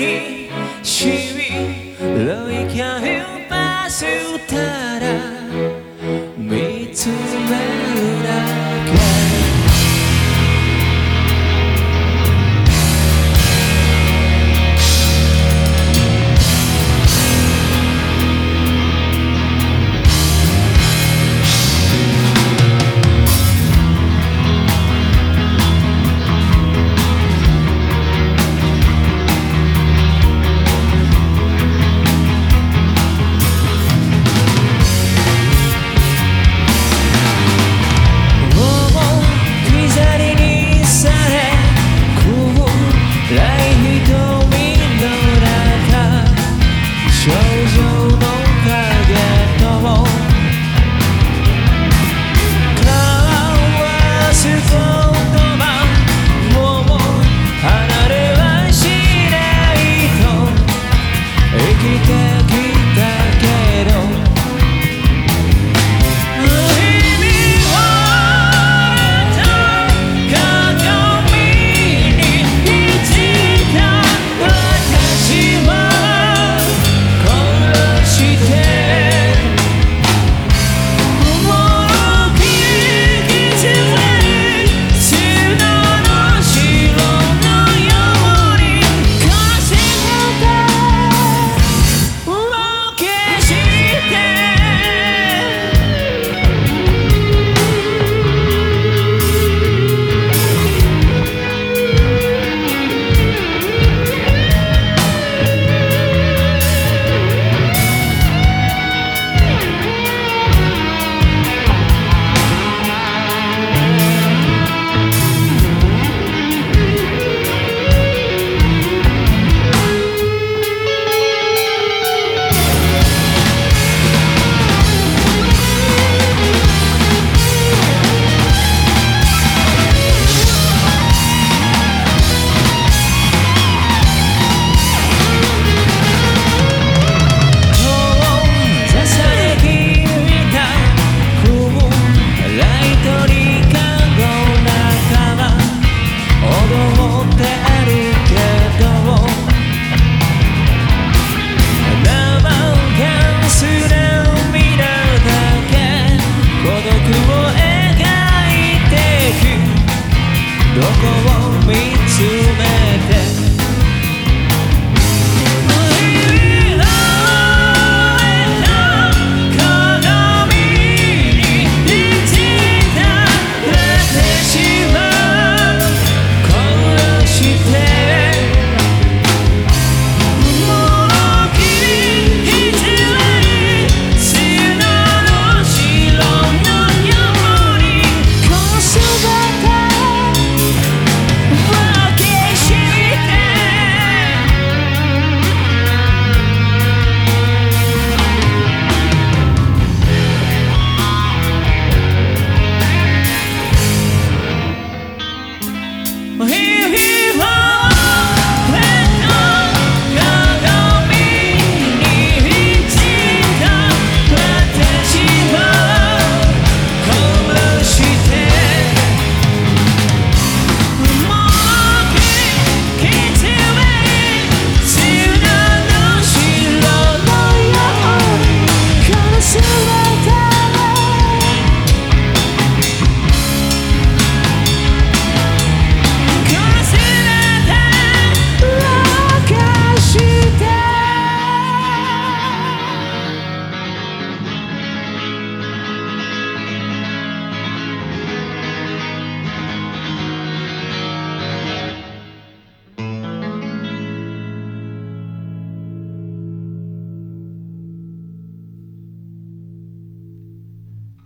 にしみろいけ hey,